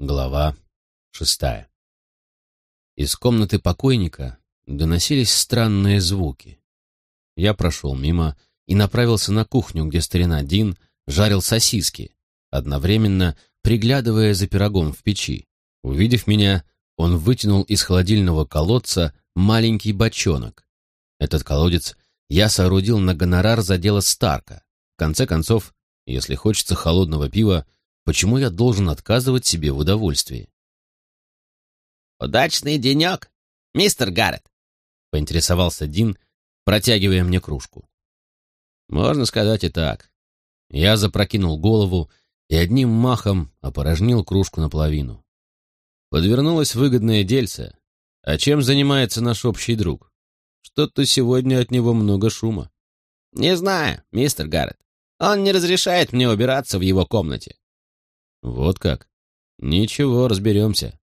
Глава шестая. Из комнаты покойника доносились странные звуки. Я прошел мимо и направился на кухню, где старина Дин жарил сосиски, одновременно приглядывая за пирогом в печи. Увидев меня, он вытянул из холодильного колодца маленький бочонок. Этот колодец я соорудил на гонорар за дело Старка. В конце концов, если хочется холодного пива, почему я должен отказывать себе в удовольствии? «Удачный денек, мистер Гаррет», — поинтересовался Дин, протягивая мне кружку. Можно сказать и так. Я запрокинул голову и одним махом опорожнил кружку наполовину. Подвернулось выгодное дельце. А чем занимается наш общий друг? Что-то сегодня от него много шума. «Не знаю, мистер Гаррет. Он не разрешает мне убираться в его комнате». «Вот как? Ничего, разберемся.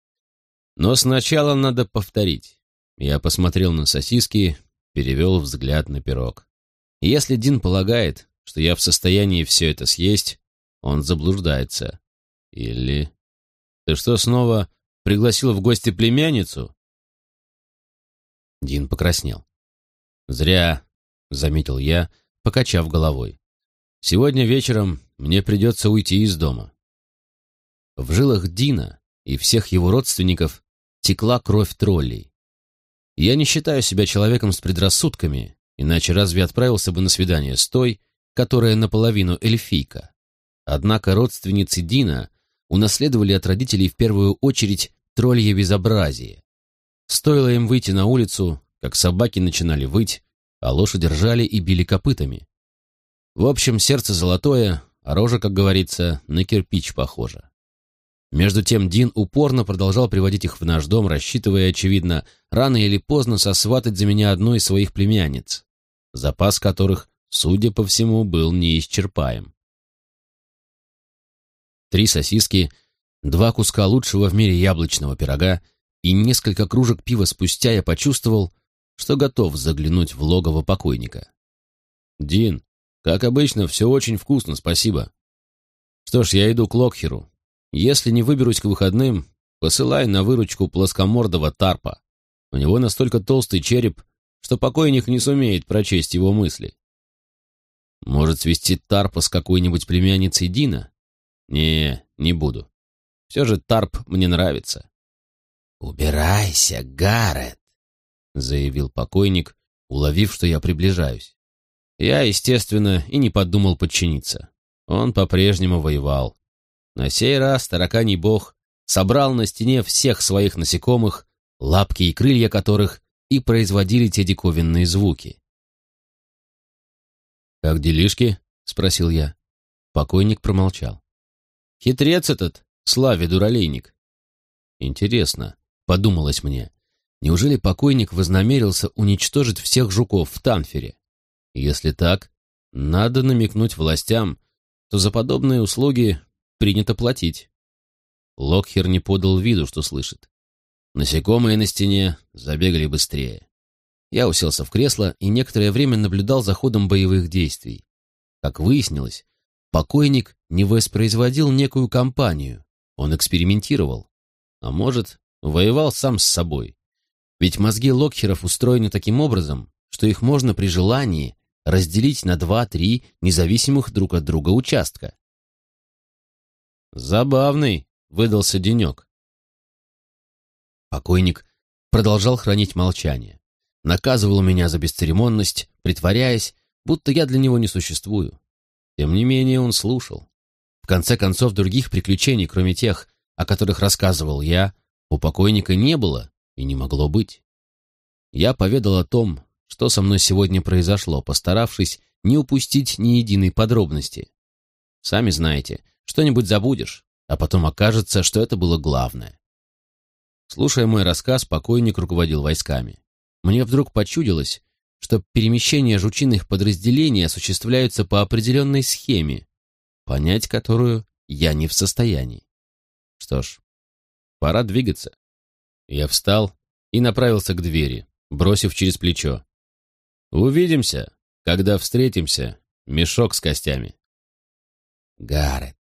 Но сначала надо повторить. Я посмотрел на сосиски, перевел взгляд на пирог. Если Дин полагает, что я в состоянии все это съесть, он заблуждается. Или... Ты что, снова пригласил в гости племянницу? Дин покраснел. «Зря», — заметил я, покачав головой. «Сегодня вечером мне придется уйти из дома». В жилах Дина и всех его родственников текла кровь троллей. Я не считаю себя человеком с предрассудками, иначе разве отправился бы на свидание с той, которая наполовину эльфийка? Однако родственницы Дина унаследовали от родителей в первую очередь троллье безобразие. Стоило им выйти на улицу, как собаки начинали выть, а лошади ржали и били копытами. В общем, сердце золотое, а рожа, как говорится, на кирпич похожа. Между тем Дин упорно продолжал приводить их в наш дом, рассчитывая, очевидно, рано или поздно сосватать за меня одну из своих племянниц, запас которых, судя по всему, был неисчерпаем. Три сосиски, два куска лучшего в мире яблочного пирога и несколько кружек пива спустя я почувствовал, что готов заглянуть в логово покойника. «Дин, как обычно, все очень вкусно, спасибо. Что ж, я иду к Локхеру, если не выберусь к выходным, посылай на выручку плоскомордого тарпа. У него настолько толстый череп, что покойник не сумеет прочесть его мысли. Может, свести тарпа с какой-нибудь племянницей Дина? Не, не буду. Все же тарп мне нравится. «Убирайся, Гаррет!» — заявил покойник, уловив, что я приближаюсь. Я, естественно, и не подумал подчиниться. Он по-прежнему воевал. На сей раз тараканий бог собрал на стене всех своих насекомых, лапки и крылья которых и производили те диковинные звуки. «Как делишки?» — спросил я. Покойник промолчал. «Хитрец этот, Славе дуралейник». «Интересно», — подумалось мне, неужели покойник вознамерился уничтожить всех жуков в Танфере? Если так, надо намекнуть властям, что за подобные услуги принято платить. Локхер не подал виду, что слышит. Насекомые на стене забегали быстрее. Я уселся в кресло и некоторое время наблюдал за ходом боевых действий. Как выяснилось, покойник не воспроизводил некую кампанию, он экспериментировал. А может, воевал сам с собой. Ведь мозги Локхеров устроены таким образом, что их можно при желании разделить на два-три независимых друг от друга участка. Забавный выдался денек. Покойник продолжал хранить молчание. Наказывал меня за бесцеремонность, притворяясь, будто я для него не существую. Тем не менее он слушал. В конце концов, других приключений, кроме тех, о которых рассказывал я, у покойника не было и не могло быть. Я поведал о том, что со мной сегодня произошло, постаравшись не упустить ни единой подробности. Сами знаете, что-нибудь забудешь, а потом окажется, что это было главное. Слушая мой рассказ, покойник руководил войсками. Мне вдруг почудилось, что перемещения жучиных подразделений осуществляются по определенной схеме, понять которую я не в состоянии. Что ж, пора двигаться. Я встал и направился к двери, бросив через плечо. «Увидимся, когда встретимся, мешок с костями». «Гаррет,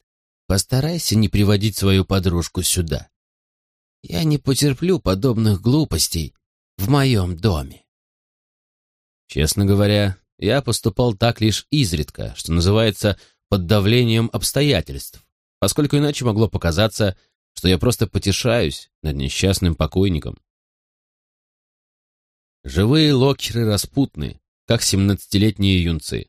постарайся не приводить свою подружку сюда. Я не потерплю подобных глупостей в моем доме. Честно говоря, я поступал так лишь изредка, что называется под давлением обстоятельств, поскольку иначе могло показаться, что я просто потешаюсь над несчастным покойником. Живые локеры распутны, как семнадцатилетние юнцы.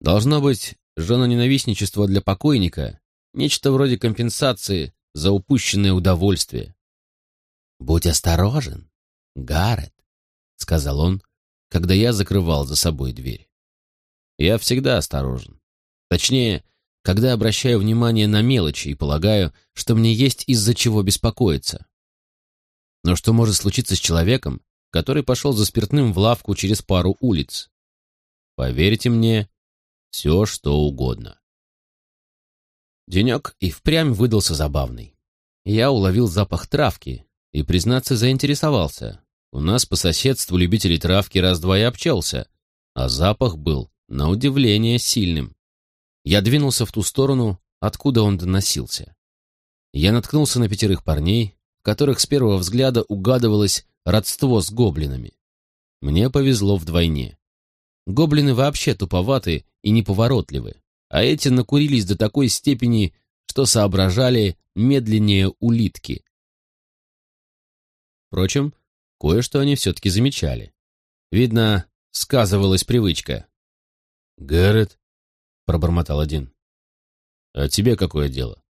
Должно быть, женоненавистничество для покойника — нечто вроде компенсации за упущенное удовольствие. «Будь осторожен, Гаррет», — сказал он, когда я закрывал за собой дверь. Я всегда осторожен. Точнее, когда обращаю внимание на мелочи и полагаю, что мне есть из-за чего беспокоиться. Но что может случиться с человеком, который пошел за спиртным в лавку через пару улиц? Поверьте мне, все что угодно. Денек и впрямь выдался забавный. Я уловил запах травки и, признаться, заинтересовался. У нас по соседству любителей травки раз-два и обчелся, а запах был, на удивление, сильным. Я двинулся в ту сторону, откуда он доносился. Я наткнулся на пятерых парней, в которых с первого взгляда угадывалось родство с гоблинами. Мне повезло вдвойне. Гоблины вообще туповаты и неповоротливы, а эти накурились до такой степени, что соображали медленнее улитки. Впрочем, кое-что они все-таки замечали. Видно, сказывалась привычка. «Гаррет, пробормотал один. «А тебе какое дело?»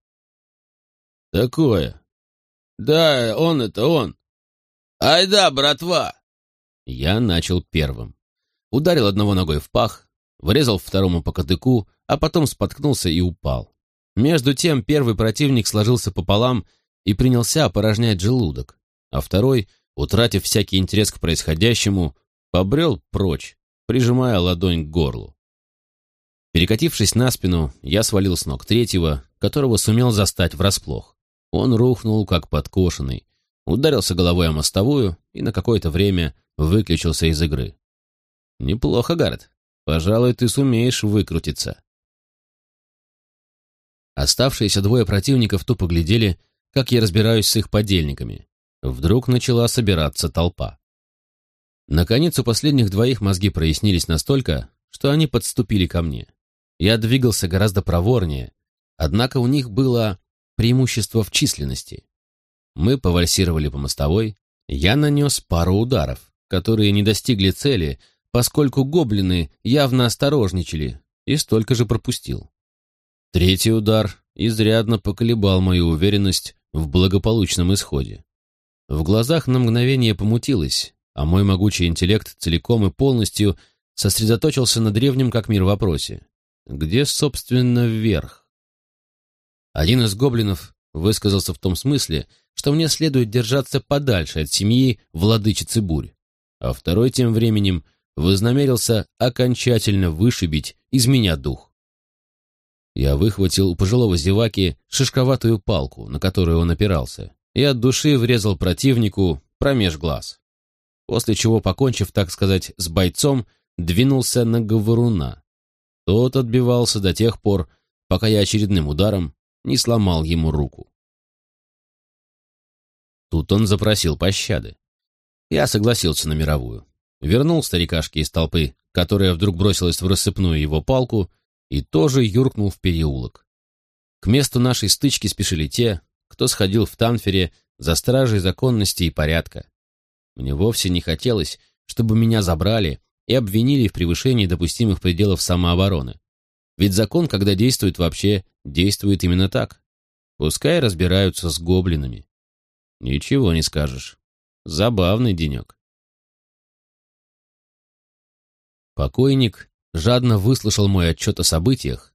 «Такое. Да, он это он. Ай да, братва!» Я начал первым. Ударил одного ногой в пах, врезал второму по кадыку, а потом споткнулся и упал. Между тем первый противник сложился пополам и принялся опорожнять желудок, а второй, утратив всякий интерес к происходящему, побрел прочь, прижимая ладонь к горлу. Перекатившись на спину, я свалил с ног третьего, которого сумел застать врасплох. Он рухнул, как подкошенный, ударился головой о мостовую и на какое-то время выключился из игры. «Неплохо, Гаррет. Пожалуй, ты сумеешь выкрутиться». Оставшиеся двое противников тупо глядели, как я разбираюсь с их подельниками. Вдруг начала собираться толпа. Наконец, у последних двоих мозги прояснились настолько, что они подступили ко мне. Я двигался гораздо проворнее, однако у них было преимущество в численности. Мы повальсировали по мостовой, я нанес пару ударов, которые не достигли цели, поскольку гоблины явно осторожничали, и столько же пропустил. Третий удар изрядно поколебал мою уверенность в благополучном исходе. В глазах на мгновение помутилось, а мой могучий интеллект целиком и полностью сосредоточился на древнем как мир вопросе. Где, собственно, вверх? Один из гоблинов высказался в том смысле, что мне следует держаться подальше от семьи владычицы бурь, а второй тем временем вознамерился окончательно вышибить из меня дух. Я выхватил у пожилого зеваки шишковатую палку, на которую он опирался, и от души врезал противнику промеж глаз. После чего, покончив, так сказать, с бойцом, двинулся на говоруна, тот отбивался до тех пор, пока я очередным ударом не сломал ему руку. Тут он запросил пощады. Я согласился на мировую. Вернул старикашки из толпы, которая вдруг бросилась в рассыпную его палку, и тоже юркнул в переулок. К месту нашей стычки спешили те, кто сходил в Танфере за стражей законности и порядка. Мне вовсе не хотелось, чтобы меня забрали и обвинили в превышении допустимых пределов самообороны. Ведь закон, когда действует вообще, действует именно так. Пускай разбираются с гоблинами. Ничего не скажешь. Забавный денек. Покойник жадно выслушал мой отчет о событиях,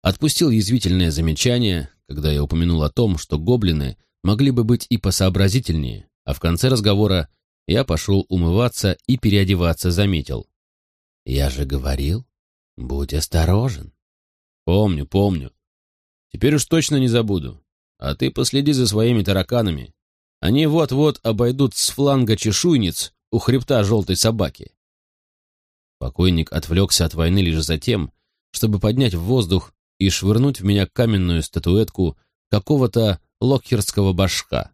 отпустил язвительное замечание, когда я упомянул о том, что гоблины могли бы быть и посообразительнее, а в конце разговора я пошел умываться и переодеваться, заметил. Я же говорил, будь осторожен. Помню, помню. Теперь уж точно не забуду. А ты последи за своими тараканами. Они вот-вот обойдут с фланга чешуйниц у хребта желтой собаки. Покойник отвлекся от войны лишь за тем, чтобы поднять в воздух и швырнуть в меня каменную статуэтку какого-то локхерского башка.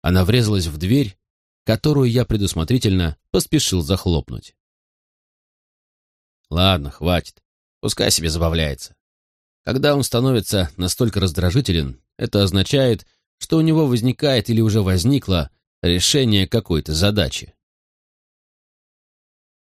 Она врезалась в дверь, которую я предусмотрительно поспешил захлопнуть. Ладно, хватит. Пускай себе забавляется. Когда он становится настолько раздражителен, это означает, что у него возникает или уже возникло решение какой-то задачи.